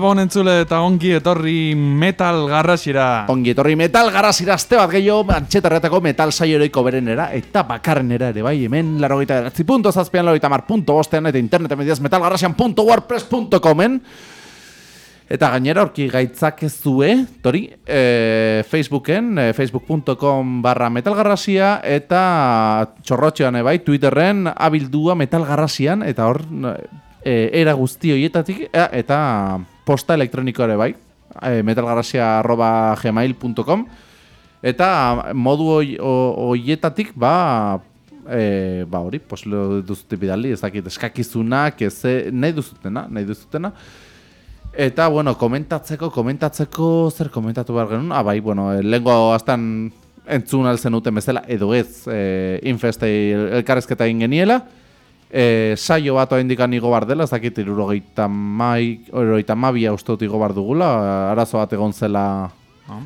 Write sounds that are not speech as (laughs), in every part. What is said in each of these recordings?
Gabon entzule eta ongi etorri metal garrasira. Ongi etorri metal garrasira azte bat gehiago antxetarretako metal saioeroiko berenera eta bakarrenera ere bai hemen laro gita eratzi punto zazpian laro mar punto bostean eta internet mediaz metalgarrasian.wordpress.comen Eta gainera orki gaitzak ez due, tori, e, Facebooken, e, facebook.com barra metalgarrasia eta txorrotxean bai, Twitterren abildua metalgarrasian eta hor e, era guzti horietatik e, eta posta elektroniko ere bai e, metalgarrasia.gmail.com eta modu horietatik ba e, ba hori, pos lo duzute bidali, ez dakit eskakizunak, ez nahi duzutena, nahi duzutena Eta, bueno, komentatzeko, komentatzeko, zer komentatu behar genuen? Ah, bai, bueno, lehenko aztan entzun alzen uten bezala, edo ez, e, infestei elkarrezketa ingeniela. E, saio bat oa indikan igo bar dela, ez dakit irurogeita mai, irurogeita mabia usteut igo bar dugula, arazo bat egon zela ah.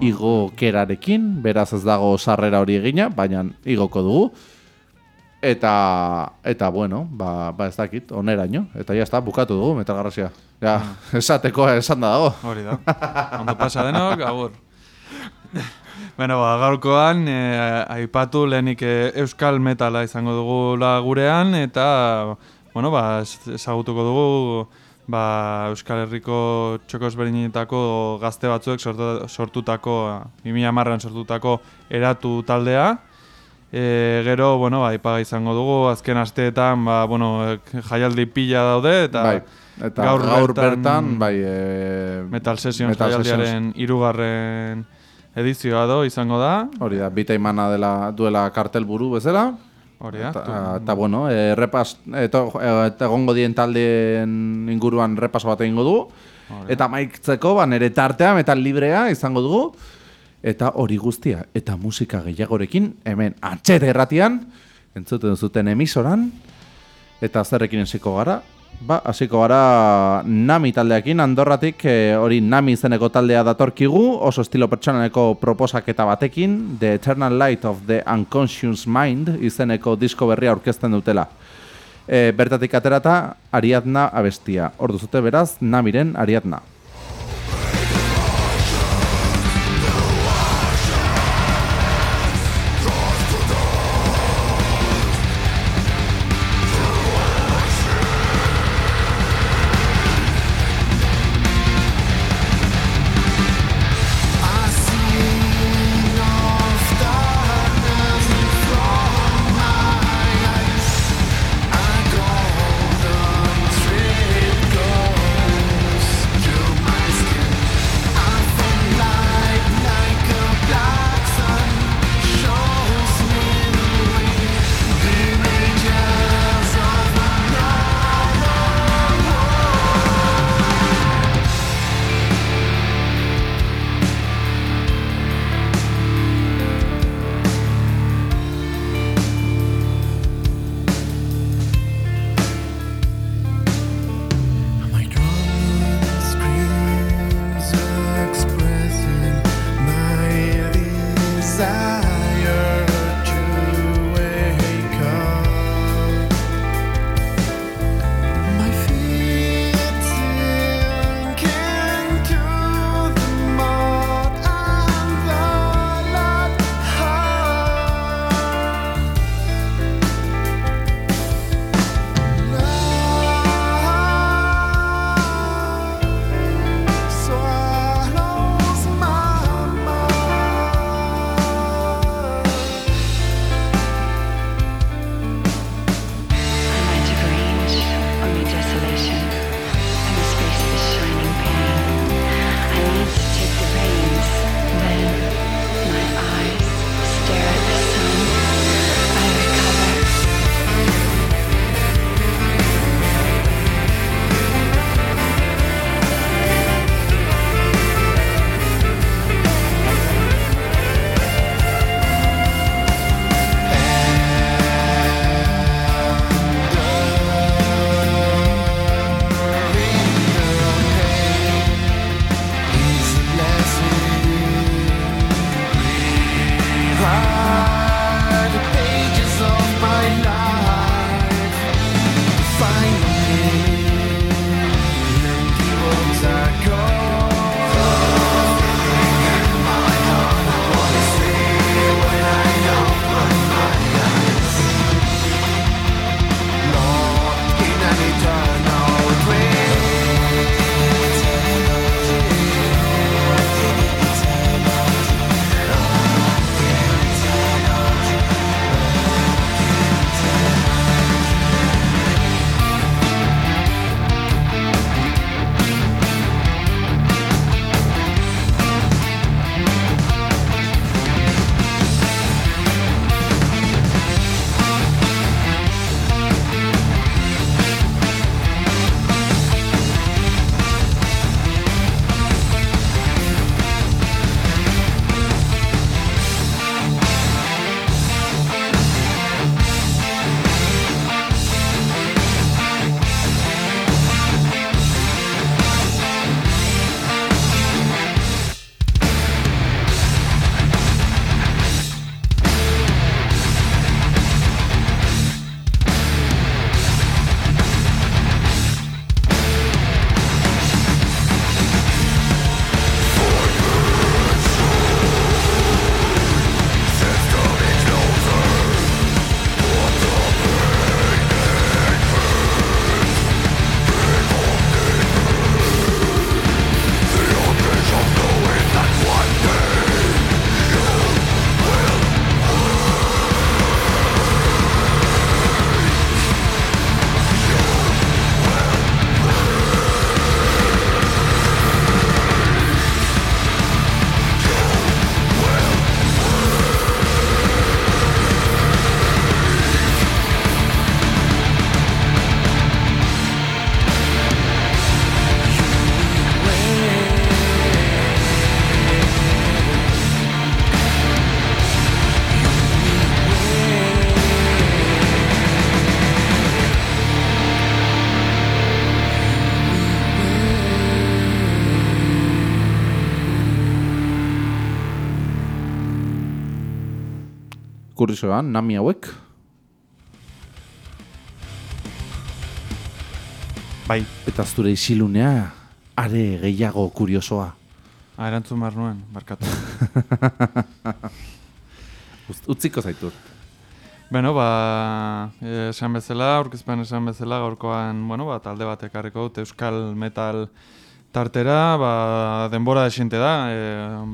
igo kerarekin, beraz ez dago sarrera hori egina, baina igoko dugu. Eta, eta bueno, ba, ba ez dakit, oneraino, eta ja está, bukatu dugu, metalgarrazia. Ja, ah. esateko esan da dago. Hori da, ondo pasa denok, agur. (laughs) Bueno, ba, gaurkoan, e, aipatu lehenik e, euskal metala izango dugu gurean, eta, bueno, ba, ezagutuko dugu, ba, Euskal Herriko txokos berinetako gazte batzuek sortutako, 2000 marran sortutako eratu taldea. E, gero, bueno, ba, ipaga izango dugu, azken asteetan, ba, bueno, jaialdi pila daude, eta... Bai. Eta gaur, gaur bertan, bai, e, Metal Sessions jaialdiaren irugarren edizioa do izango da. Hori da, bita imana dela duela kartel buru bezala. Hori da. Eta, bueno, e, repas, eta gongo dien taldeen inguruan repaso bat egingo dugu. Eta maiktzeko, ba, nere tartea, metal librea izango dugu. Eta hori guztia, eta musika gehiagorekin, hemen antxete erratian, entzuten zuten emisoran, eta zerrekin esiko gara, Ba, hasiko gara Nami taldeakin, Andorratik eh, hori Nami izeneko taldea datorkigu, oso estilo pertsonaneko proposaketa batekin, The Eternal Light of the Unconscious Mind izeneko disko berria aurkezten dutela. E, bertatik aterata, Ariadna abestia. Ordu zute beraz, Namiren Ariadna. Kuriosoa, nami hauek. Bai, Eta zure isilunea, are gehiago kuriosoa. ah, erantzun behar nuen, barkatu. Uz- (laughs) Utziko zaitut. Beno, ba, eh, esan bezala, aurkezpen esan bezala, gaurkoan, bueno, ba, talde bat ekarriko dut, Euskal Metal tartera, ba, denbora desinte da, e,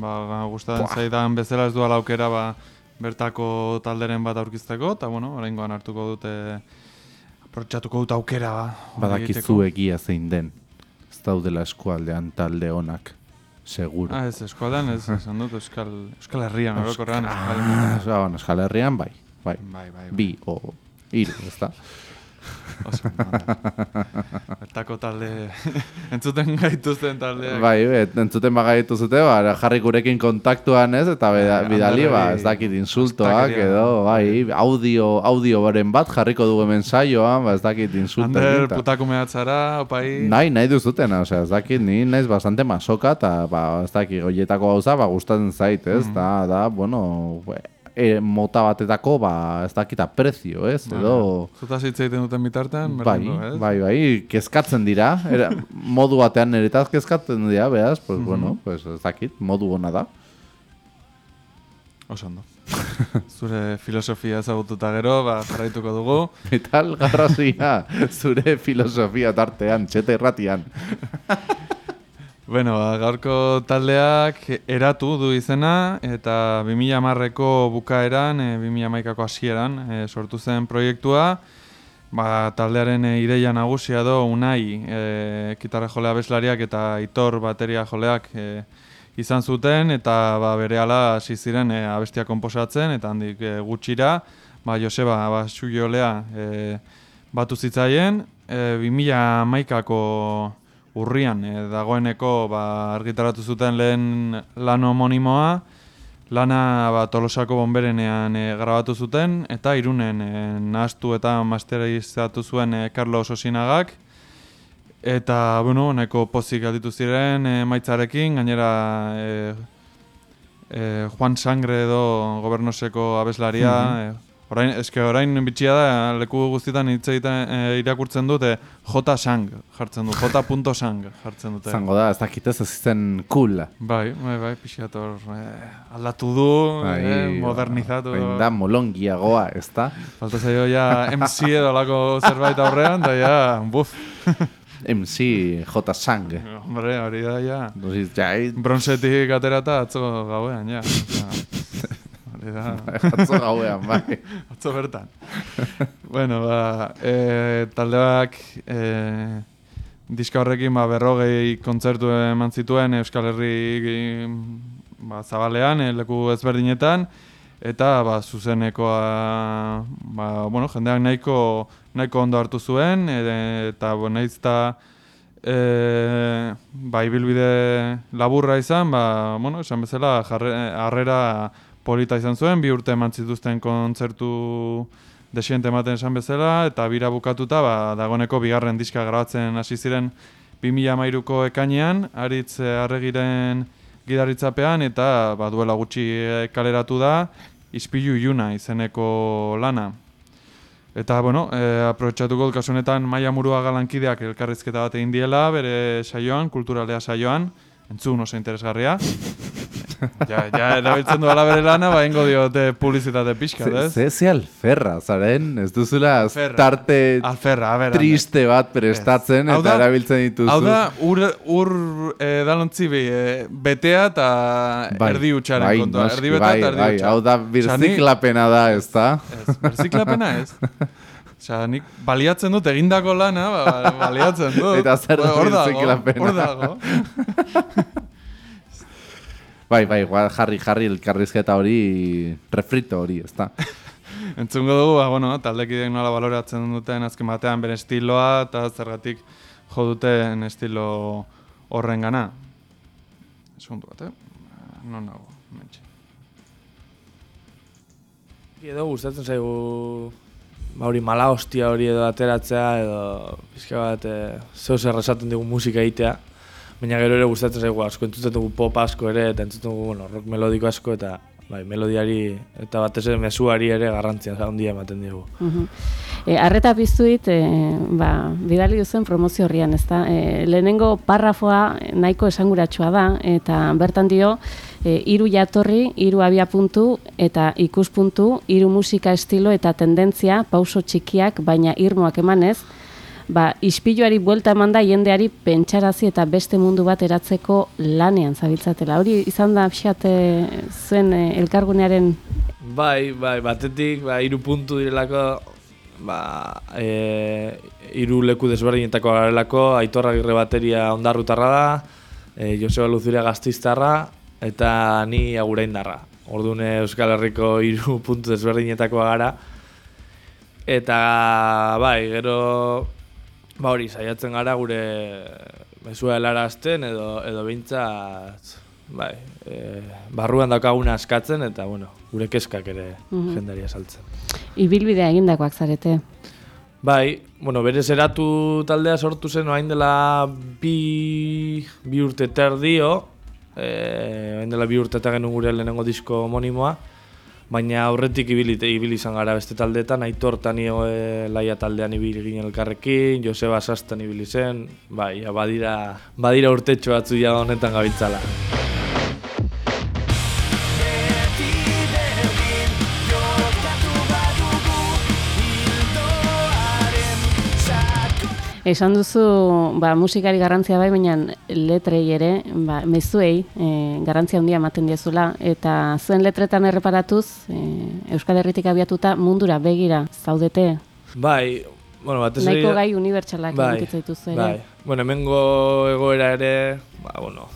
ba, gustatzen zaidan bezala ez duala aukera, ba, bertako talderen bat aurkizteko, eta, bueno, oraingoan hartuko dute, aprotxatuko dut aukera, ba, Badakizu egia zein den. Ez daudela eskualdean talde honak. Seguro. Ah, ez, eskualdan, ez, esan dut, Euskal, Euskal Herrian, Euskal Ah, Metal. bueno, Euskal Herrian, bai. Bai. Bai, bai, bai. Bi o hiru, ezta? Oso. Bertako (laughs) talde, (laughs) entzuten gaituzten taldeak. Bai, et, entzuten bagaitu zute, ba, jarri gurekin kontaktuan ez, eta beda, Bai, bidali, ba, Anderreri ez dakit insultoak edo, bai, audio, audio bat jarriko dugu hemen saioan, ba, ez dakit insultoak. Ander, eta- putakume atzara, opai... Nahi, nahi duzutena, osea, ez dakit, ni naiz bastante masoka, eta, ba, ez dakit, goietako gauza, ba, gustatzen zait, ez, Mm. da, da, bueno, e, mota batetako, ba, ez dakit, aprezio, ez, edo... Zuta hitz egiten duten bitartean, Bai, ez? bai, bai, kezkatzen dira, era, modu batean niretaz kezkatzen dira, beraz, pues, Mhm. bueno, pues, ez dakit, modu ona da. Oso ondo. (laughs) Zure filosofia ezagututa gero, ba, jarraituko dugu. Metal garrazia, zure filosofia tartean, txete erratian. (laughs) Bueno, ba, gaurko taldeak eratu du izena, eta 2000 marreko bukaeran, e, 2000 maikako hasieran e, sortu zen proiektua. Ba, taldearen e, ideia nagusia do Unai, e, gitarra jolea beslariak eta Itor bateria joleak e, izan zuten, eta ba, bere hasi ziren e, abestia konposatzen, eta handik e, gutxira, ba, Joseba ba, jolea e, batu zitzaien, e, 2000 maikako urrian e, dagoeneko ba, argitaratu zuten lehen lan homonimoa, lana ba, tolosako bonberenean e, grabatu zuten, eta irunen e, nahastu eta masterizatu zuen e, Carlos Osinagak, eta, bueno, nahiko pozik galditu ziren e, maitzarekin, gainera e, e, Juan Sangre edo gobernoseko abeslaria, e, Orain, eske orain bitxia da, leku guztietan hitz egiten e, irakurtzen dute J sang jartzen du, J sang jartzen dute. Zango da, ez dakit ez zen cool. Bai, bai, bai, pixator eh, aldatu du, eh, modernizatu. Bain da molongiagoa, ez da? Falta zaio ja MC edo lako zerbait aurrean, da ja, buf. (laughs) MC J. Sang. Hombre, hori da ja. Ja, Bronzetik aterata atzo gauean, ja. Osea, Da. atzo gauean, bai. (laughs) Atzo bertan. bueno, ba, e, taldeak e, diska horrekin ba, berrogei kontzertu eman zituen Euskal Herri ba, zabalean, e, leku ezberdinetan, eta ba, zuzenekoa ba, bueno, jendeak nahiko, nahiko ondo hartu zuen, e, eta bo, nahiz eta e, ba, ibilbide laburra izan, ba, bueno, esan bezala harrera polita izan zuen, bi urte eman zituzten kontzertu desiente ematen esan bezala, eta bira bukatuta, ba, dagoneko bigarren diska grabatzen hasi ziren 2013ko ekainean, aritz eh, arregiren gidaritzapean, eta ba, duela gutxi eh, kaleratu da, Ispilu Iuna izeneko lana. Eta, bueno, e, aprobetxatuko dut kasu honetan Maia Murua galankideak elkarrizketa bat egin diela, bere saioan, kulturalea saioan, entzun oso interesgarria. Ja, ja, erabiltzen duela bere lana, ba, ingo diote publizitate pixka, ez? ze, ze alferra, zaren, ez duzula Alferra. tarte Alferra, a triste bat prestatzen. Hau eta da- erabiltzen dituzu. Hau da, ur, ur e, dalontzi bi, e, betea eta erdi utxaren bai, kontua. Erdi beta bai, eta erdi bai. Hau da, birziklapena da, ez da? Ez, berziklapena ez. Osea, nik baliatzen dut egindako lana, ba, baliatzen dut. Eta zer da birziklapena? Hor dago. Bai, bai, jarri, jarri elkarrizketa hori, refrito hori, ez da? (laughs) Entzungo dugu, ba, bueno, taldekideek nola baloratzen duten azken batean bere estiloa eta zergatik jo duten estilo horren gana. Segundu bat, eh? Non nago, mentxe. Edo gustatzen zaigu ba hori mala hostia hori edo ateratzea edo pizka bat e, zeu zer esaten digu musika egitea. Baina gero ere gustatzen zaigu asko entzuten dugu pop asko ere eta entzuten dugu bueno, rock melodiko asko eta bai, melodiari eta batez ere mezuari ere garrantzia handia ematen diegu. Mhm. E, arreta piztuit, e, ba, bidali duzen promozio horrian, ezta? E, lehenengo parrafoa nahiko esanguratsua da, eta bertan dio, e, iru jatorri, iru abia puntu, eta ikuspuntu, iru musika estilo eta tendentzia, pauso txikiak, baina irmoak emanez, ba, ispiluari buelta eman da jendeari pentsarazi eta beste mundu bat eratzeko lanean zabitzatela. Hori izan da pixate zuen e, elkargunearen Bai, bai, batetik, ba, iru puntu direlako, ba, e, iru leku desberdinetako garelako, aitorra girre bateria ondarrutarra da, e, Joseba Luzuria gaztiztarra, eta ni aguraindarra. Orduan Euskal Herriko hiru puntu desberdinetakoa gara. Eta bai, gero ba hori saiatzen gara gure mezua helarazten edo edo behintzat bai, e, barruan daukaguna askatzen eta bueno, gure kezkak ere Mhm. jendaria saltzen. ibilbidea egindakoak zarete. Bai, bueno, bere zeratu taldea sortu zen orain dela bi, bi urte terdio, eh, orain dela bi urte eta genuen gure lehenengo disko homonimoa, baina aurretik ibili, ibili izan gara beste taldeetan, Aitor eta ni e, laia taldean ibili ginen elkarrekin, Joseba Sastan ibili zen, bai, badira, badira urtetxo batzu ja honetan gabitzala. Esan duzu, ba, musikari garrantzia bai, baina letrei ere, ba, mezuei e, garrantzia handia ematen diezula, eta zuen letretan erreparatuz, e, Euskal Herritik abiatuta mundura begira zaudete, Bai, bueno, batez ere- nahiko gai unibertsalak bai, dituzu ere. Bai, bueno, hemengo egoera ere, ba, bueno,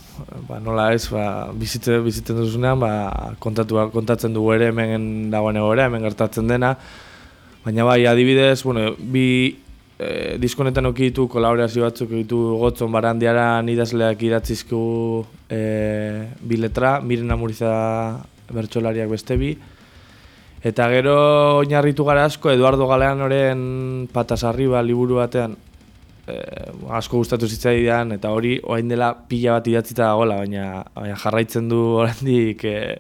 ba, nola ez, ba, bizitzen, bizitzen duzunean, ba, kontatu, kontatzen dugu ere hemen dagoen egoera, hemen gertatzen dena, baina bai, adibidez, bueno, bi e, diskonetan oki ditu kolaborazio batzuk ditu gotzon barandiara idazleak idatzizku e, bi letra, miren amuriza bertsolariak beste bi, Eta gero oinarritu gara asko Eduardo Galeanoren patas arriba liburu batean. Eh, asko gustatu zitzaidan eta hori orain dela pila bat idatzita dagoela, baina, baina jarraitzen du oraindik eh,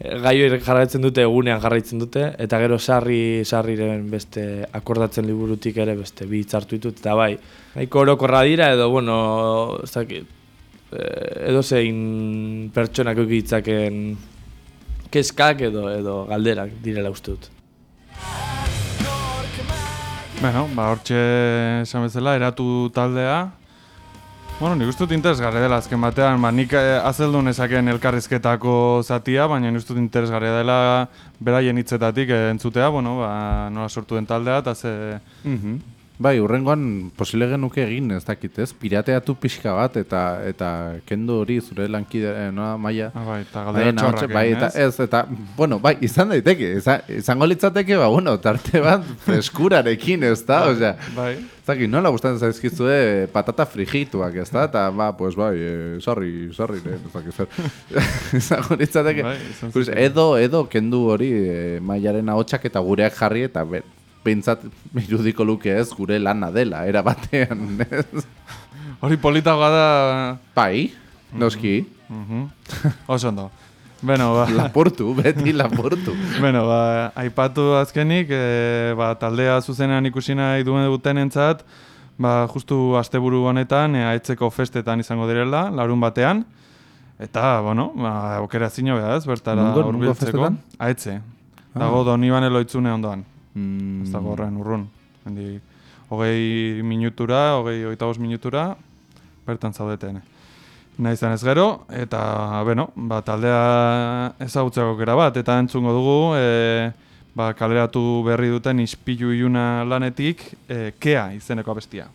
gai hori jarraitzen dute egunean jarraitzen dute eta gero sarri sarriren beste akordatzen liburutik ere beste bi hitzartu ditut eta bai, nahiko orokorra dira edo bueno, ez dakit eh, edo zein pertsonak eduki ditzaken kezkak edo edo galderak direla uste dut. Bueno, ba, hortxe esan bezala, eratu taldea. Bueno, nik uste dut interesgarria dela azken batean, ba, nik eh, azeldu nezaken elkarrizketako zatia, baina nik uste dut dela beraien hitzetatik eh, entzutea, bueno, ba, nola sortu den taldea, eta ze... Mhm. Bai, urrengoan posible genuke egin, ez dakit, ez? Pirateatu pixka bat eta eta kendu hori zure lankide, eh, noa, maia. Ah, bai, eta Bai, galdera txorrak bai, eta ez? ez, eta, bueno, bai, izan daiteke, izan, izango litzateke, ba, bueno, tarte bat (laughs) freskurarekin, ez da, osea, Bai, ez dakit, nola gustatzen zaizkizue patata frijituak, ez da, eta, ba, pues, bai, eh, sorry, sorry, eh, ez dakit zer, (laughs) izango litzateke, Bai, Pues, edo, edo, kendu hori, eh, maiaren ahotsak eta gureak jarri, eta, be, pentsat, irudiko luke ez, gure lana dela, era batean, (laughs) ez? hori politagoa da... Bai, noski, Mhm. Oso ondo. Bueno, ba... lapurtu, beti lapurtu. (laughs) Bueno, ba, aipatu azkenik, e, ba, taldea zuzenean ikusi nahi duen duten entzat, ba, justu asteburu honetan, e, aetzeko festetan izango direla, larun batean, eta, bueno, ba, okera zino behaz, bertara festetan? Aetze. Dago Donibane loitzune ondoan. Mm, Ez dago horren urrun. Hendi, hogei minutura, hogei oita bost minutura, bertan zaudeten. Nahi izan ez gero, eta, beno, ba, taldea ezagutzeko aukera bat, eta entzungo dugu, e, ba, kaleratu berri duten ispilu iluna lanetik, e, kea izeneko abestia.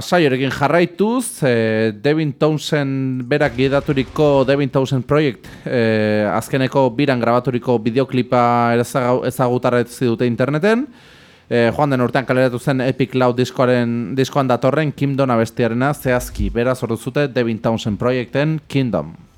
Saiorekin jarraituz, e, Devin Townsend berak gidaturiko Devin Townsend Project, e, azkeneko biran grabaturiko bideoklipa ezagutarretzi dute interneten, e, joan den urtean kaleratu zen Epic Loud diskoaren, diskoan datorren Kingdom abestiarena zehazki, beraz orduzute Devin Townsend Projecten Kingdom.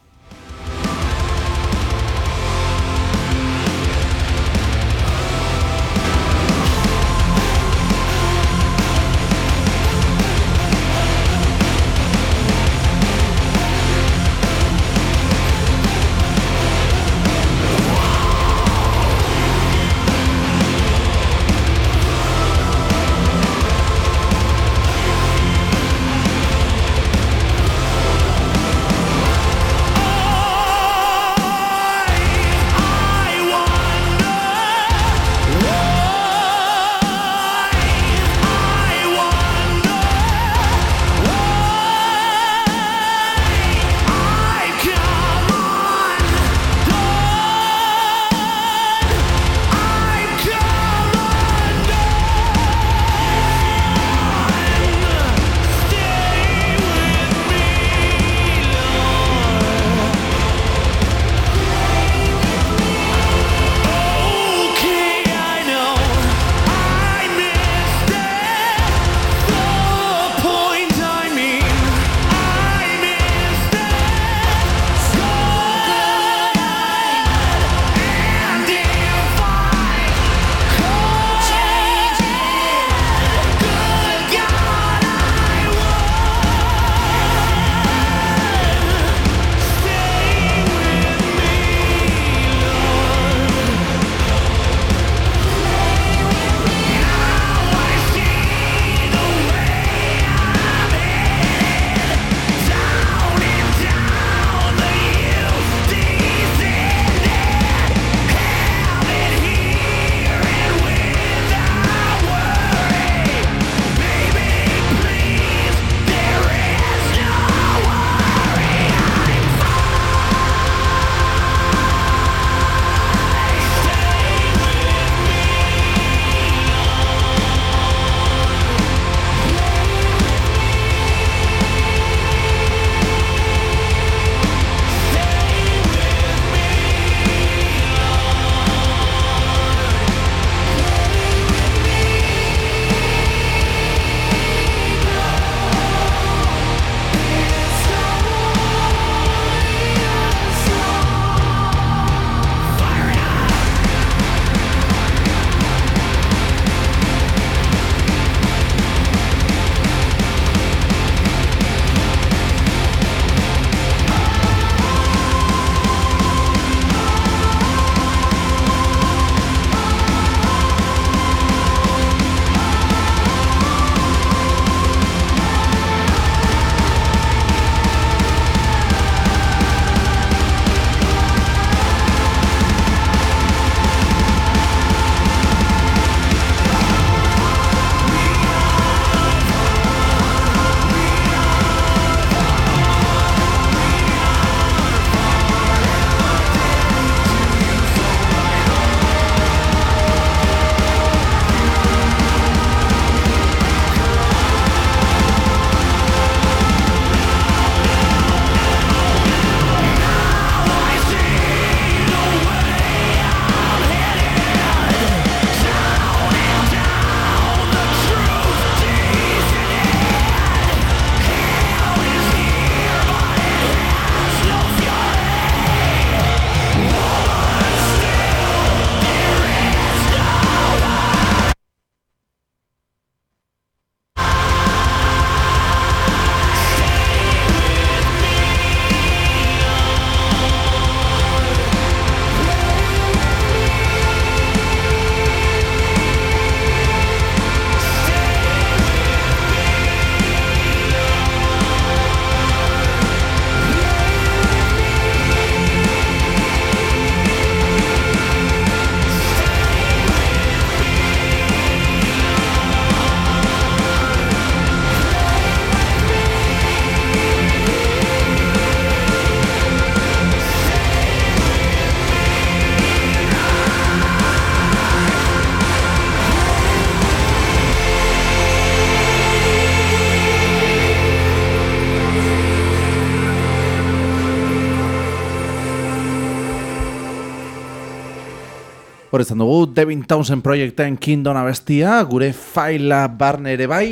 Hor izan dugu, Devin Townsend proiekten Kingdom abestia, gure faila barne ere bai,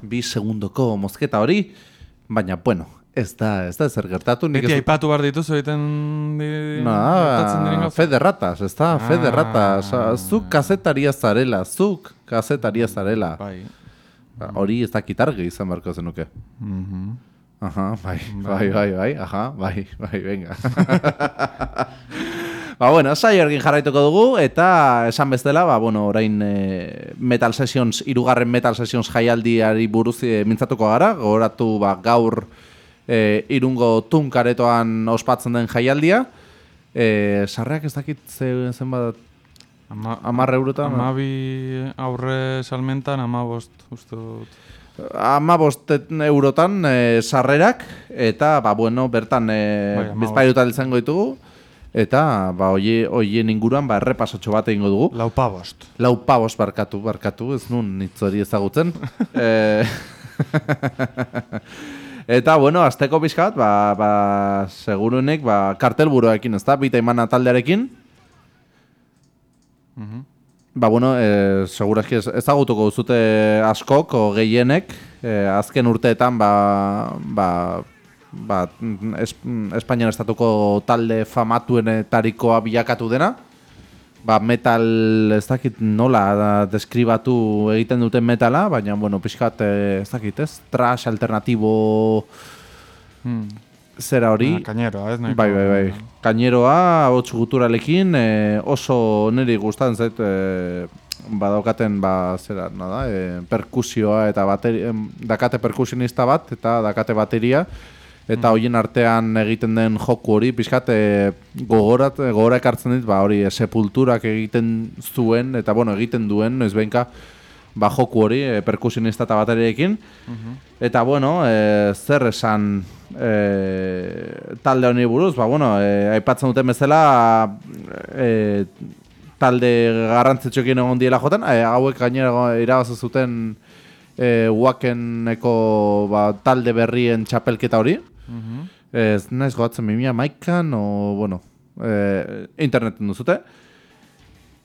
bi segundoko mozketa hori, baina, bueno, ez da, ez da zer gertatu. nik Beti ez- aipatu behar dituzu egiten di... No, gertatzen diren gauzak? fe de ratas, ez da, Ah. ratas. Ah, Zuk kazetaria zarela, zuk kazetaria zarela. Bai. Ba, Hori ez dakit argi izan beharko zenuke. Mhm. Aha, bai, bai, bai, bai, aha, bai, bai, venga. (laughs) ba, bueno, saio ergin jarraituko dugu, eta esan bezala, ba, bueno, orain e, Metal Sessions, irugarren Metal Sessions jaialdiari buruz e, mintzatuko gara, gogoratu, ba, gaur e, irungo tunkaretoan ospatzen den jaialdia, e, sarreak ez dakit ze, zenbat, Ama, amarre eurotan? Amabi aurre salmentan, amabost, uste dut. Ama eurotan e, sarrerak, eta, ba, bueno, bertan e, Bai, bizpairuta izango ditugu, eta, ba, oie, oien inguruan, ba, errepasotxo bat egingo dugu. Laupa bost. Lau pabos barkatu, barkatu, ez nun hitz hori ezagutzen. (laughs) e, (laughs) eta, bueno, azteko pixkat, ba, ba, segurunek, ba, kartelburoekin, ez da, bita imana taldearekin, Mhm. Ba, bueno, e, segurazki ez, ezagutuko duzute askok, o gehienek, e, azken urteetan, ba, ba, ba, es, Espainian estatuko talde famatuenetarikoa bilakatu dena, ba, metal, ez dakit nola da, deskribatu egiten duten metala, baina, bueno, pixkat, e, ez dakit, ez, trash alternatibo Hmm. zera hori. Ah, Kaineroa, ez? nahiko- Bai, bai, bai. Kaineroa, hots guturalekin, e, oso niri gustatzen zait, e, badaukaten, ba, zera, nada, e, perkusioa eta bateri, em, dakate perkusionista bat, eta dakate bateria, eta hoien artean egiten den joku hori, pixkat, e, gogorat, gogora ekartzen dit, ba, hori, e, sepulturak egiten zuen, eta, bueno, egiten duen, noiz behinka, ba, joku hori, e, perkusionista eta bateriekin, Eta bueno, e, zer esan e, talde honi buruz, ba bueno, e, aipatzen duten bezala e, talde garrantzitsuekin egon diela joten, e, hauek gainera irabazi zuten e, Wakeneko ba, talde berrien txapelketa hori. Mhm. Ez naiz goatzen mimia maikan, o, bueno, e, interneten duzute.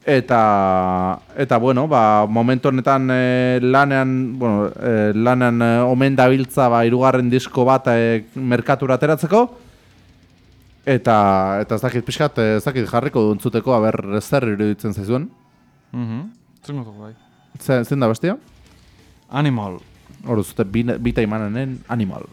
Eta, eta bueno, ba, momentu honetan e, lanean, bueno, e, lanean e, omen dabiltza ba, irugarren disko bat e, merkatura ateratzeko. Eta, eta ez dakit pixkat, ez dakit jarriko duntzuteko, aber zer iruditzen zaizuen. Mhm. Dugu, bai. Ze- Zein da bestia? Animal. Hor zute bita imanen animal.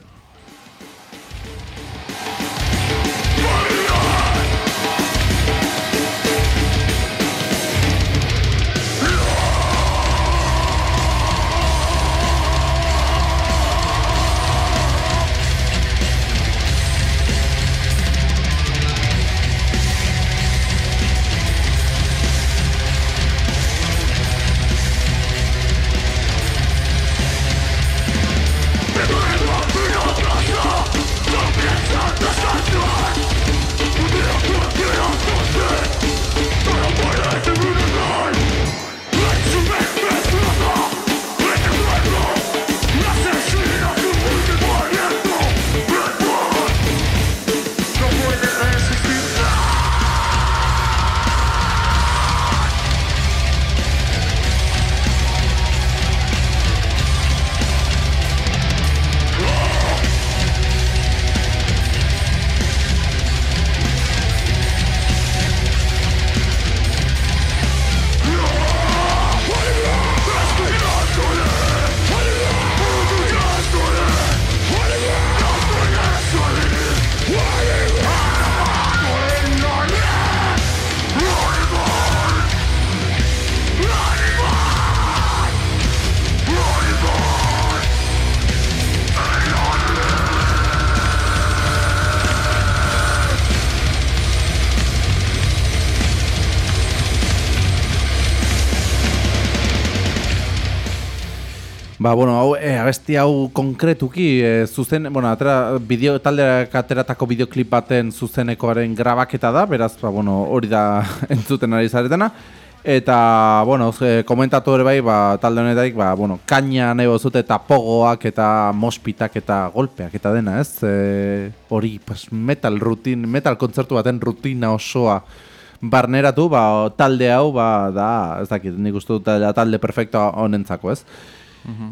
Abesti hau konkretuki, e, zuzen, bueno, atera, bideo, taldeak ateratako bideoklip baten zuzenekoaren grabaketa da, beraz, ba, bueno, hori da (laughs) entzuten ari zaretena. Eta, bueno, ze, komentatu ere bai, ba, talde honetarik, ba, bueno, kaina nahi bozute eta pogoak eta mospitak eta golpeak eta dena, ez? E, hori, pues, metal rutin, metal kontzertu baten rutina osoa barneratu, ba, talde hau, ba, da, ez dakit, nik uste dut da talde perfecto honentzako, ez?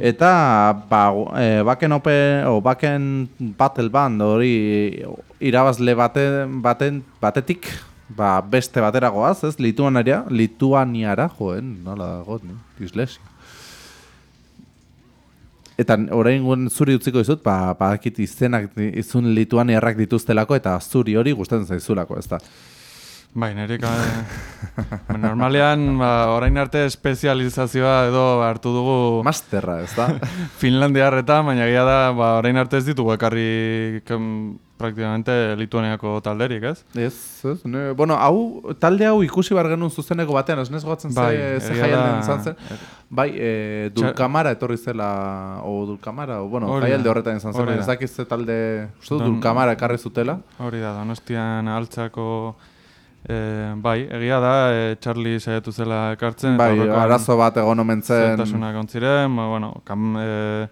Eta, ba, e, baken open, o, baken battle band hori irabazle bate, baten, batetik, ba, beste batera goaz, ez? Lituanaria, Lituaniara, joen, nola dago, ni, dislexia. Eta orain guen zuri utziko dizut, ba, badakit izenak izun lituaniarrak dituztelako eta zuri hori gustatzen zaizulako, ez da. Bai, nire ka... normalean, ba, orain arte espezializazioa edo hartu dugu Masterra, ez da? (laughs) Finlandiarretan, baina gila da, ba, orain arte ez ditugu ekarri kem, praktikamente Lituaniako talderik, ez? Ez, ez, ne, bueno, hau, talde hau ikusi bar genuen zuzeneko batean, ez nez goatzen Bai, ze, jaialden izan zen. Bai, e, Dulkamara etorri zela, o Dulkamara, o, bueno, jaialde horretan izan zen, ez da. dakiz ze talde, uste Don- Dulkamara ekarri zutela. Hori da, donostian altzako... E, bai, egia da, e, Charlie saiatu zela ekartzen. Bai, arazo bat egon omen zen. Zertasunak ontziren, ba, bueno, kam, e,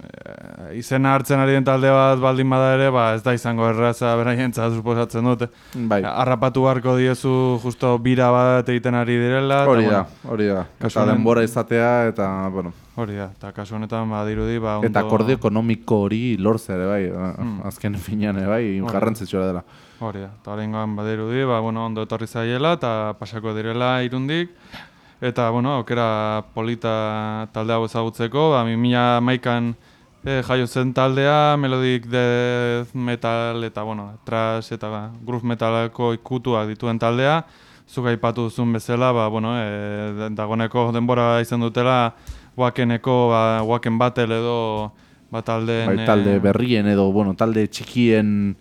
e, izena hartzen ari den talde bat baldin bada ere, ba, ez da izango erraza beraientzat suposatzen dute. Bai, Harrapatu beharko diezu justo bira bat egiten ari direla. hori da, hori da. Eta denbora izatea, eta, bueno, Hori da, eta kasu honetan ba, dirudi, ba, ondo... eta akordio ekonomiko hori lortzea ere, bai, Hmm. azken finean bai, garrantzitsua dela. Hori da, eta horrengoan badirudi, ba, bueno, ondo etorri zaiela eta pasako direla irundik. Eta, bueno, aukera polita talde hau ezagutzeko, ba, 2000 maikan e, jaio zen taldea, melodic death metal eta, bueno, trash eta ba, groove metalako ikutuak dituen taldea. Zuk aipatu duzun bezala, ba, bueno, e, dagoneko denbora izan dutela, wakeneko, ba, waken battle edo, ba, taldeen... Bai, talde e, berrien edo, bueno, talde txikien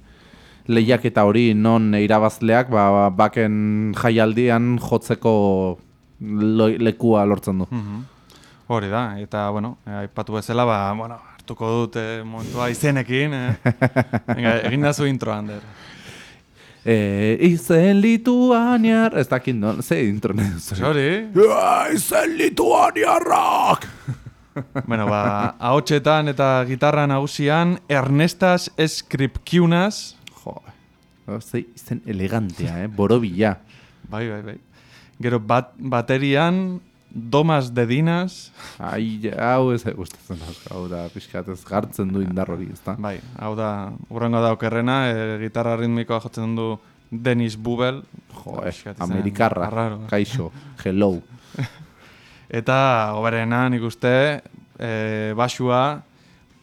lehiaketa hori non irabazleak, ba, ba, baken jaialdian jotzeko lo- lekua lortzen du. Mhm. Hori da, eta, bueno, aipatu bezala, ba, bueno, hartuko dut eh, momentua izenekin. Eh. (laughs) Venga, egin da zu intro, Ander. E, izen lituaniar, ez dakit, no? ze intro nahi? Hori? Ja, (laughs) izen lituaniarrak! (laughs) bueno, ba, ahotsetan eta gitarra nagusian, Ernestas Escripkiunas, Jo, ze izen elegantea, eh? borobila. bai, bai, bai. Gero bat, baterian, Domas Dedinas, Ai, hau ez gustatzen hau da, pixkat ez gartzen du indar hori, ez da? bai, hau da, urrengo da okerrena, e, gitarra ritmikoa jotzen du Dennis Bubel. Jo, eh, amerikarra, arraro. kaixo, hello. (laughs) Eta oberena nik uste, e, basua,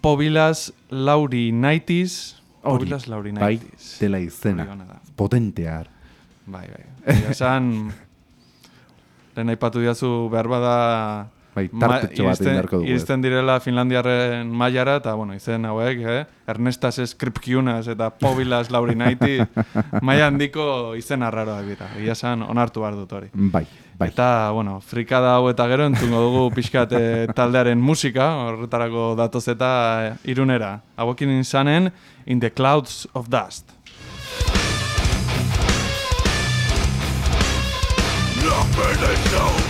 Pobilas Lauri Naitis. Hori, Pobilas Lauri bai, dela izena, potentear. Bai, bai. Esan, lehen aipatu diazu behar bada... Bai, tartetxo bat indarko dugu. Iristen direla Finlandiarren mailara, eta, bueno, izen hauek, eh? Ernestas Escripkiunas eta Pobilas Lauri Naiti, (laughs) maila handiko izen arraroak dira. Egia esan, onartu behar dut hori. Bai, bai. Eta, bueno, frikada hau eta gero entzungo dugu pixkat eh, taldearen musika, horretarako datoz eta eh, irunera. Hauekin izanen, In the Clouds of Dust. Still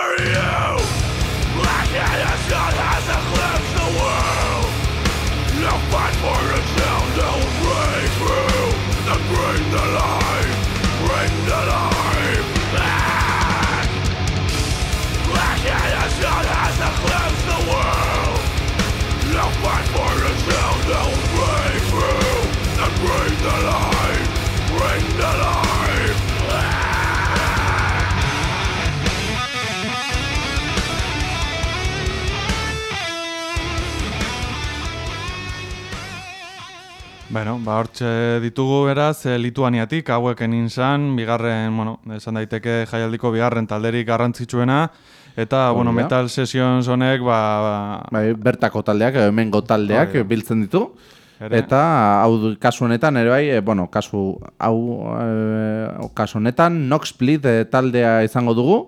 glory! Bueno, ba, hortxe ditugu beraz, e, Lituaniatik, haueken inzan, bigarren, bueno, esan daiteke jaialdiko bigarren talderik garrantzitsuena, eta, bueno, da. Metal Sessions honek, ba, ba Bai, bertako taldeak, edo hemengo taldeak da. biltzen ditu. Ere. Eta hau kasu honetan ere bai, e, bueno, kasu hau e, kasu honetan Noxplit e, taldea izango dugu.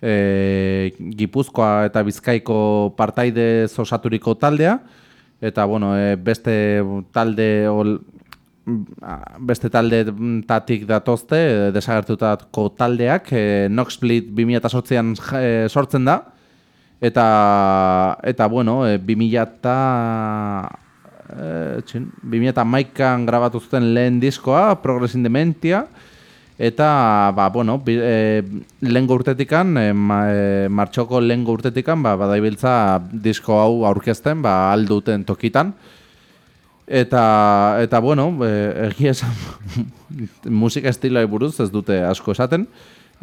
E, Gipuzkoa eta Bizkaiko partaide osaturiko taldea eta bueno, e, beste talde ol, beste talde tatik datozte e, desagertutako taldeak e, Noxplit 2008an ja- e, sortzen da. Eta eta bueno, e, 2000 eta eh, txin, 2011an grabatu zuten lehen diskoa, Progress in Dementia, eta, ba, bueno, e, lehengo urtetikan, e, ma, e, martxoko lehengo urtetikan, ba, badaibiltza disko hau aurkezten, ba, alduten tokitan, Eta, eta bueno, egia esan (laughs) musika estiloa buruz ez dute asko esaten.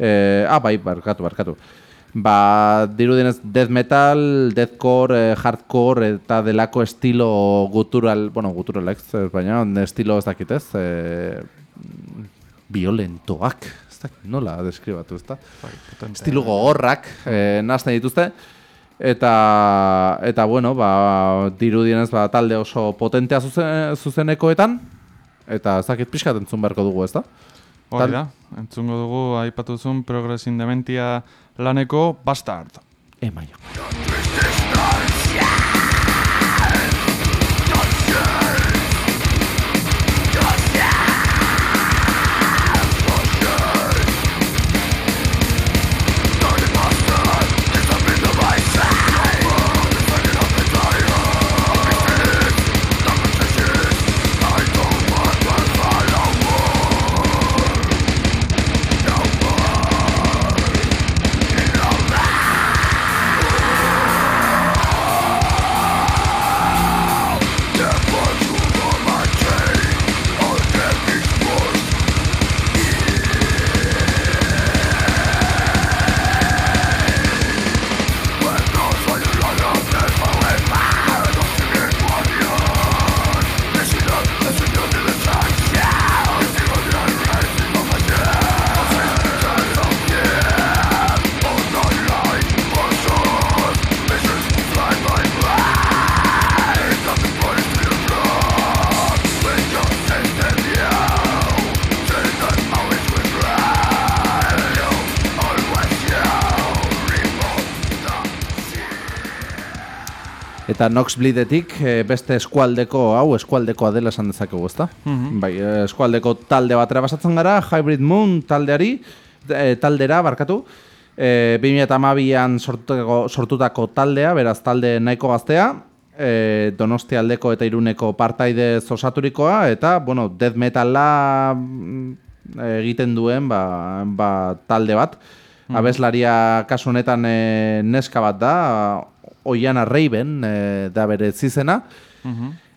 E, ah, bai, barkatu, barkatu. Ba, dirudienez death metal, deathcore, eh, hardcore eta delako estilo gutural, bueno, gutural ez, baina estilo ez dakit ez, e, violentoak, ez dakit nola deskribatu ez da. bai. Estilo gogorrak eh, nazten dituzte. Eta, eta bueno, ba, dirudienez ba, talde oso potentea zuzen, zuzenekoetan. Eta ez dakit pixkat entzun beharko dugu, ez da? Hori da, entzungo dugu, aipatu zuen, Progress in Dementia laneko Bastard. Emaio. Eta Noxbleedetik eh, beste eskualdeko, hau eskualdekoa dela esan dezakegu, ezta? Bai, eh, eskualdeko talde batera basatzen gara, Hybrid Moon taldeari, eh, taldera, barkatu, eh, 2008an sortutako, sortutako taldea, beraz talde nahiko gaztea, eh, Donosti aldeko eta iruneko partaide osaturikoa, eta, bueno, death metala mm, egiten duen ba, ba, talde bat. Abeslaria kasu honetan e, neska bat da, Oiana Raven e, da bere zizena.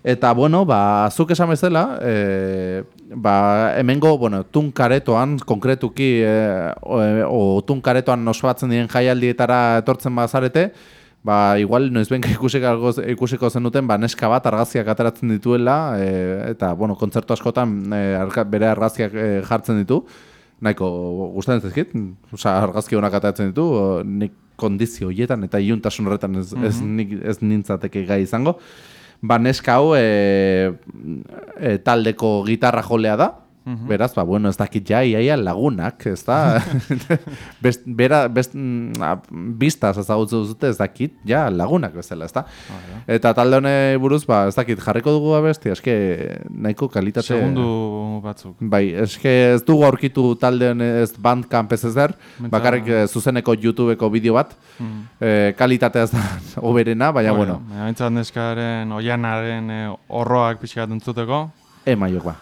Eta, bueno, ba, zuk esan bezala, e, ba, hemengo, bueno, tunkaretoan, konkretuki, e, o, o tunkaretoan ospatzen diren jaialdietara etortzen bazarete, ba, igual noizbenka ikusiko, ikusiko zenuten, ba, neska bat argazkiak ateratzen dituela, e, eta, bueno, kontzertu askotan e, arga- bere argazkiak e, jartzen ditu, nahiko gustatzen zaizkit, osea argazki honak ateratzen ditu, o, nik kondizio horietan eta iluntasun horretan ez, ez, nik, ez nintzateke gai izango. Ba, neska hau e, e, taldeko gitarra jolea da, Beraz, ba, bueno, ez dakit ja, iaia lagunak, ez da? (laughs) best, bera, best, mm, biztaz ezagutzen duzute, ez dakit, ja, lagunak bezala, ez da? Eta talde hone buruz, ba, ez dakit, jarriko dugu abesti, eske nahiko kalitate... Segundu batzuk. Bai, eske ez dugu aurkitu talde hone ez bandcamp ez ezer, Pentsa- bakarrik eh, zuzeneko YouTubeko bideo bat, eh, kalitatea ez da (laughs) oberena, baina, bueno, Baina neskaren, oianaren eh, horroak pixkat entzuteko. emaiok ba.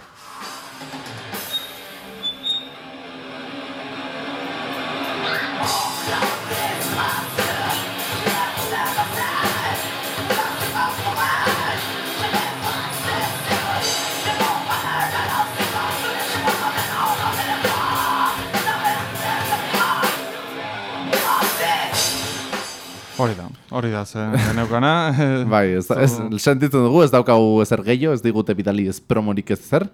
Hori da, zen geneukana. (laughs) Bai, ez, ez, sentitzen dugu, ez daukagu ezer gehiago, ez digute bidali ez promorik ez zer.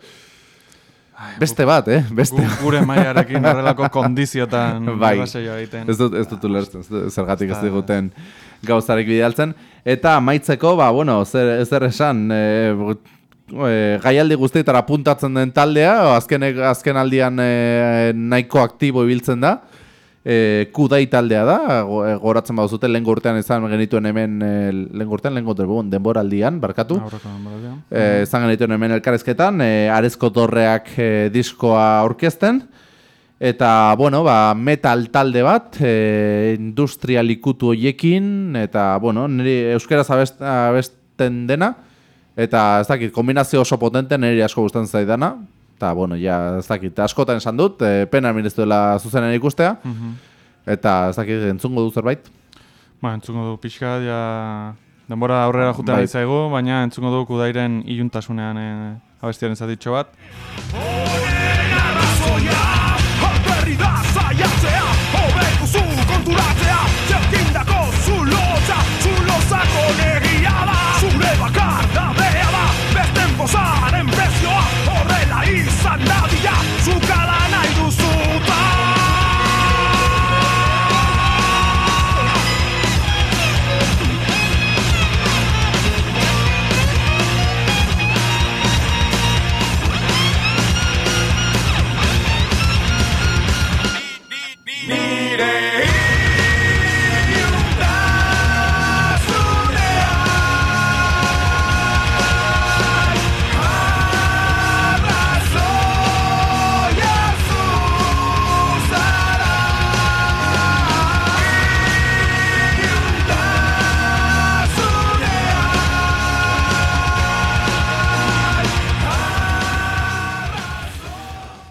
Beste bat, eh? Beste Gu, gure maiarekin (laughs) horrelako kondiziotan (laughs) bai. egiten. Ez dut, ez dut ulertzen, zergatik ez diguten gauzarek bidaltzen. Eta amaitzeko, ba, bueno, zer, zer esan, e, e, gaialdi guztietara puntatzen den taldea, azken, azken aldian e, nahiko aktibo ibiltzen da. E, kudai taldea da, go- e, goratzen baduzute lehen urtean izan genituen hemen, e, lehen urtean, lehen urtean, denboraldian, barkatu. Aurreko denboraldian. Eh, izan genituen hemen elkarrezketan, e, Arezko Torreak e, diskoa aurkezten, eta, bueno, ba, metal talde bat, e, industrial ikutu hoiekin, eta, bueno, niri euskaraz abest, abesten dena, eta, ez dakit, kombinazio oso potente, niri asko gustatzen zaidana, eta, bueno, ja, ez dakit, askotan esan dut, e, pena ministu dela zuzenen ikustea, eta, ez dakit, entzungo du zerbait? Ba, entzungo du pixka, ja... Denbora aurrera juten Bai. zaigu, baina entzungo du kudairen iluntasunean e, abestiaren zatitxo bat.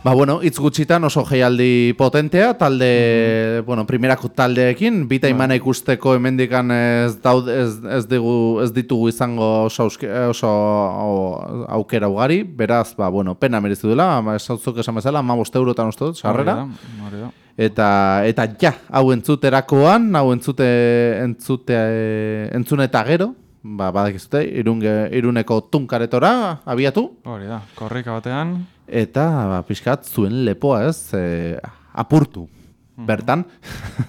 Ba, bueno, hitz gutxitan oso jaialdi potentea, talde, bueno, primerako taldeekin, bita imana ikusteko hemendikan ez, daud, ez, ez, digu, ez ditugu izango oso, auske- oso o- aukera ugari, beraz, ba, bueno, pena merezi duela, ama esautzuk esan bezala, boste eurotan uste dut, sarrera. Eta, eta ja, hau entzuterakoan, hau entzute, entzute, entzun eta gero, ba, badakizute, irunge, iruneko tunkaretora abiatu, Hori da, korrika batean. eta ba, pixkat zuen lepoa ez, e, apurtu, bertan.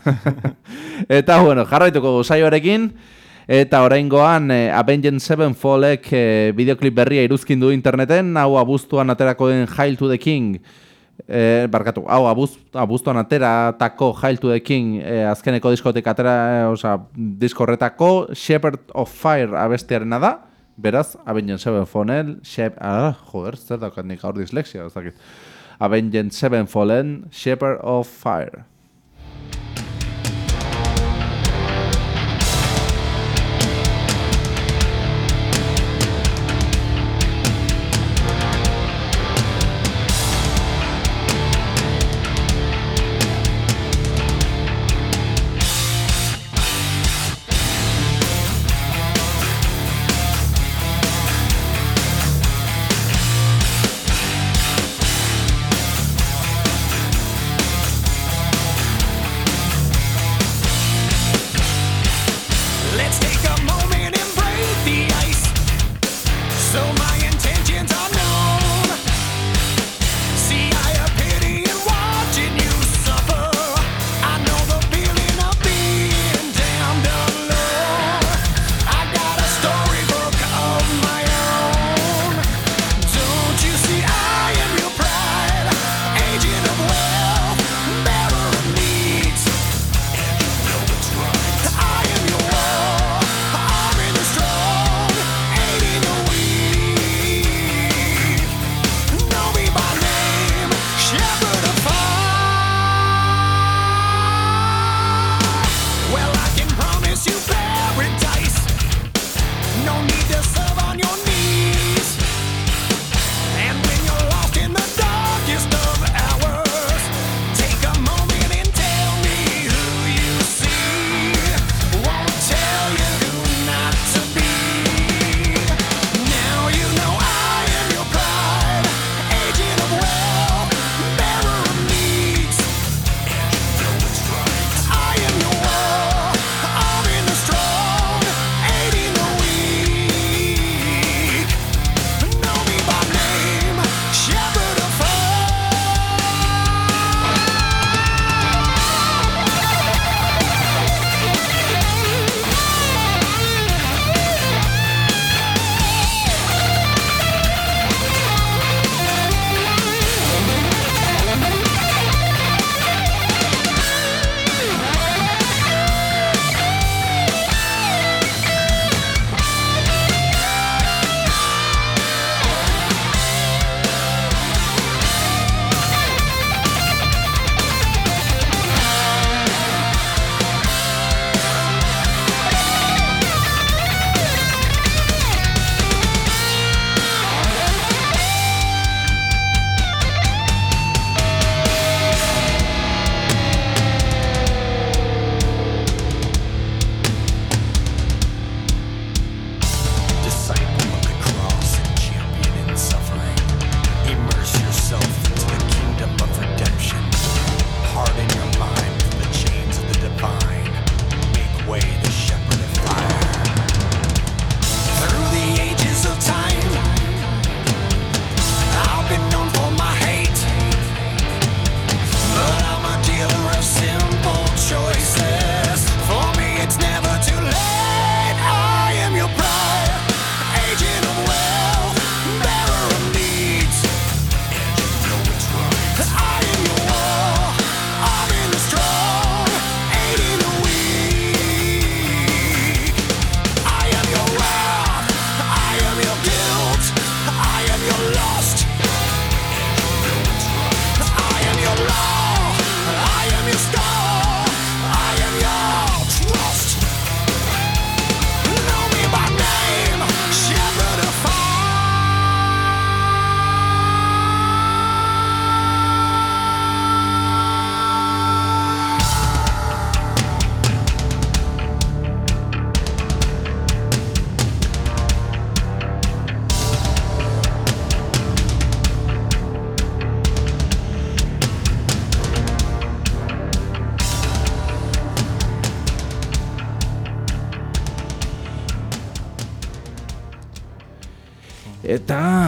(laughs) eta, bueno, jarraituko saioarekin, eta oraingoan e, Avenged Sevenfoldek e, bideoklip berria iruzkin du interneten, hau abuztuan aterako den Hail to the King, E, barkatu, hau abuz, abuztuan ateratako Hail to the King e, azkeneko diskotek atera, e, oza, disko horretako Shepherd of Fire abestiarena da, beraz, Avenged Sevenfold, Shep, ah, joder, zer daukat nik gaur dislexia, ez dakit. Avenged Sevenfold, Shepherd of Fire.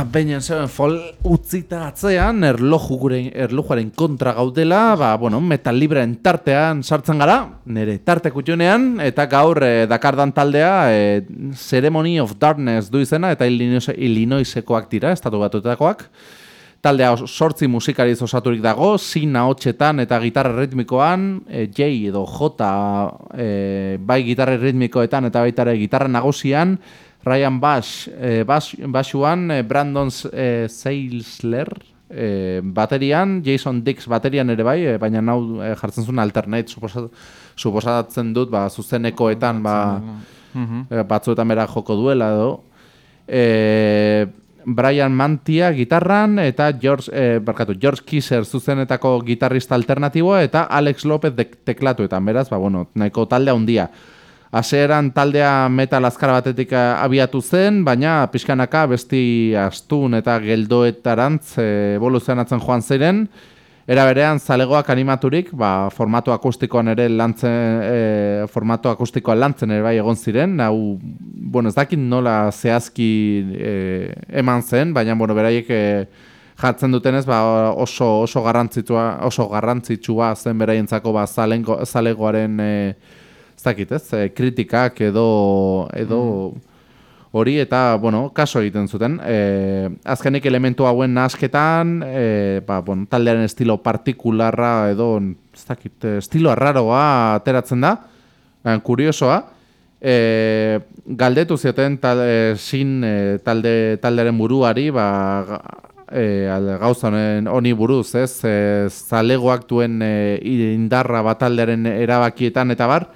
Baina zeuen fol utzita atzean erlojuaren, erlojuaren kontra gaudela, ba, bueno, metal libreen tartean sartzen gara, nire tarte kutxunean, eta gaur eh, Dakardan taldea eh, Ceremony of Darkness du izena, eta Illinois, Illinoisekoak dira, estatu batutakoak. Taldea sortzi musikariz osaturik dago, sin ahotsetan eta gitarra ritmikoan, e, J edo J e, bai gitarra ritmikoetan eta baita gitarra nagusian, Ryan Bash, e, Bash Bashuan, e, Brandon e, Seilsler, e, baterian, Jason Dix baterian ere bai, e, baina nau e, jartzen zuen alternate, suposa- suposatzen dut, ba, zuzenekoetan, ba, Mhm. e, batzuetan bera joko duela edo. E, Brian Mantia gitarran eta George, e, barkatu, George Kisser zuzenetako gitarrista alternatiboa eta Alex Lopez de teklatuetan, beraz, ba, bueno, nahiko talde handia. Hasieran taldea metal azkar batetik eh, abiatu zen, baina pixkanaka besti astun eta geldoetarantz eh, evoluzionatzen joan ziren, Era berean zalegoak animaturik, ba, formatu akustikoan ere lantzen, e, formatu akustikoan lantzen ere bai egon ziren, hau, bueno, ez dakit nola zehazki e, eman zen, baina, bueno, beraiek e, jartzen dutenez, ba, oso, oso, garrantzitsua, oso garrantzitsua zen beraientzako ba, zalengo, zalegoaren, e, ez dakit ez, e, kritikak edo, edo hori eta, bueno, kaso egiten zuten. E, azkenik elementu hauen nasketan, e, ba, bueno, taldearen estilo partikularra edo, ez dakit, estilo arraroa ateratzen da, eh, kuriosoa. E, galdetu zioten tal, e, sin e, talde, taldearen buruari, ba, e, gauza honi buruz, ez, e, zalegoak duen e, indarra bataldearen erabakietan eta bar,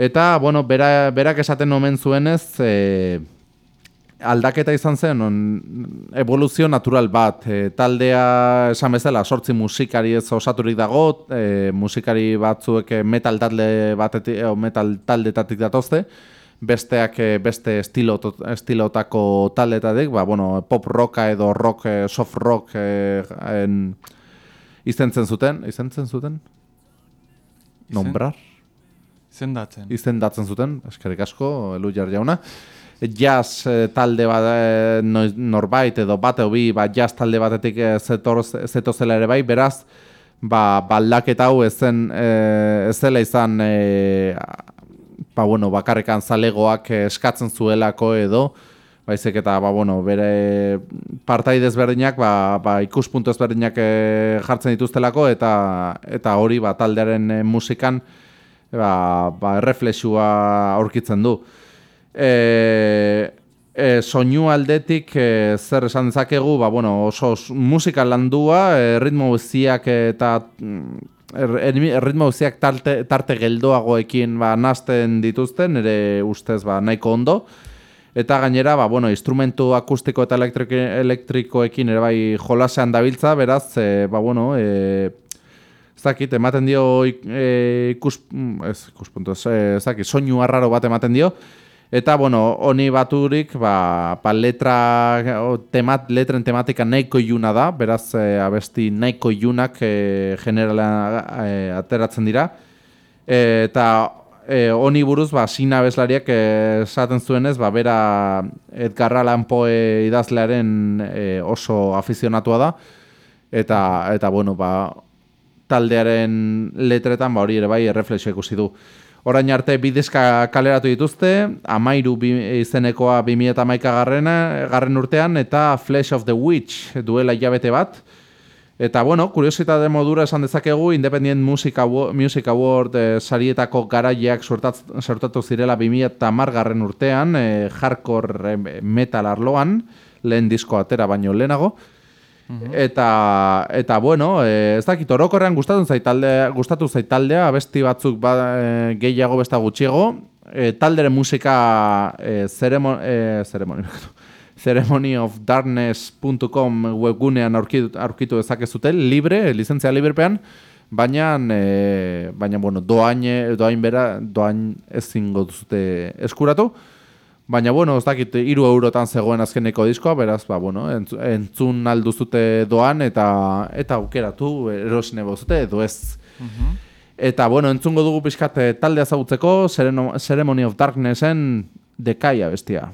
eta, bueno, bera, berak esaten omen zuenez, e, aldaketa izan zen, on, evoluzio natural bat. E, taldea, esan bezala, sortzi musikari ez osaturik dago, e, musikari batzuek metal talde batetik, o metal taldetatik datozte, besteak beste estilo, estilotako taldetatik, ba, bueno, pop rocka edo rock, soft rock eh, en, izentzen zuten, izentzen zuten? Nombrar? Izendatzen. izendatzen zuten, eskerrik asko, Lujar jauna. Jazz eh, talde bat, eh, norbait edo bate hobi, ba, jazz talde batetik eh, zetozela ere bai, beraz, ba, baldaketa hau ezen, eh, ez zela izan, eh, ba, bueno, bakarrikan zalegoak eskatzen zuelako edo, baizik eta, ba, bueno, bere partaide ezberdinak, ba, ba, ikuspuntu ezberdinak eh, jartzen dituztelako, eta, eta hori, ba, taldearen musikan, ba, ba, erreflexua aurkitzen du. E, e, soinu aldetik e, zer esan dezakegu, ba, bueno, oso musika landua, e, ritmo guztiak eta mm, er, ermi- ritmo guztiak tarte, tarte geldoagoekin ba, nazten dituzten, ere ustez ba, nahiko ondo. Eta gainera, ba, bueno, instrumentu akustiko eta elektrik, elektrikoekin ere bai jolasean dabiltza, beraz, e, ba, bueno, e, ez dakit, ematen dio e, ikus, mm, ez, ikuspuntu, ez, e, ez dakit, soinu arraro bat ematen dio, eta, bueno, honi baturik, ba, ba letra, o, temat, letren tematika nahiko iluna da, beraz, e, abesti nahiko ilunak e, generala e, ateratzen dira, e, eta e, honi buruz, ba, sina bezlariak esaten zuenez, ba, bera Edgar Allan Poe idazlearen e, oso afizionatua da, eta, eta bueno, ba, taldearen letretan ba hori ere bai erreflexio ikusi du. Orain arte bidezka kaleratu dituzte, amairu bi, izenekoa 2008 garrena, garren urtean, eta Flesh of the Witch duela hilabete bat. Eta, bueno, kuriositate modura esan dezakegu, Independent Music Award, Music Award eh, sarietako garaileak sortatu zirela 2010 garren urtean, eh, hardcore eh, metal arloan, lehen disko atera baino lehenago. Eta, eta bueno, e, ez dakit orokorrean gustatu zait taldea, gustatu zait taldea, abesti batzuk ba, e, gehiago besta gutxiego, e, talderen musika e, ceremo, e, (laughs) ceremonyofdarkness.com webgunean aurkitu, aurkitu dezakezute, libre, lizentzia librepean, baina, e, baina bueno, doain, doain bera, doain ezingo duzute eskuratu, Baina, bueno, ez dakit, iru eurotan zegoen azkeneko diskoa, beraz, ba, bueno, entz, entzun alduzute doan, eta eta aukeratu, erosine bozute, edo ez. Eta, bueno, entzungo dugu pixkat eh, taldea zagutzeko, Sereno- Ceremony of Darknessen dekaia bestia.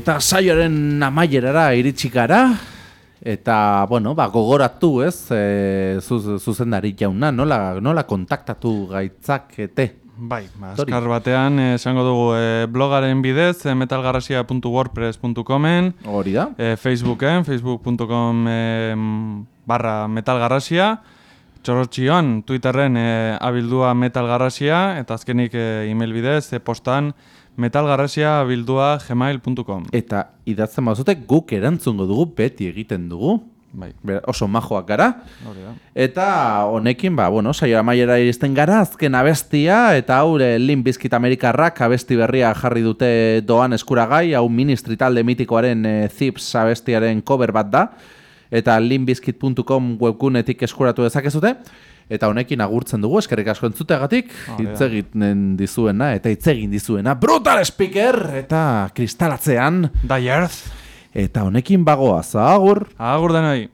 Eta saioaren amaierara iritsi gara, eta, bueno, ba, gogoratu, ez, e, zuz, zuzendari jauna, nola, nola kontaktatu gaitzakete? Bai, ba, azkar batean esango dugu eh, blogaren bidez, eh, metalgarrasia.wordpress.comen, Hori da? eh, Facebooken, facebook.com eh, barra metalgarrasia, txorotxioan, Twitterren eh, abildua metalgarrasia, eta azkenik eh, email bidez, eh, postan metalgarrasia abildua gmail.com. Eta idatzen bazute guk erantzungo dugu, beti egiten dugu, Bai, Bera, oso majoak gara, hori da. Eta honekin, ba, bueno, saio amaiera iristen gara, azken abestia, eta haure Limp Bizkit Amerikarrak abesti berria jarri dute doan eskuragai, hau ministri talde mitikoaren e, Zips abestiaren cover bat da, eta limbizkit.com webgunetik eskuratu dezakezute, eta honekin agurtzen dugu, eskerrik asko entzuteagatik, hitz egiten dizuena, eta hitz egin dizuena, Brutal Speaker, eta kristalatzean, Die Earth! eta honekin bagoaz, agur! Agur denoi!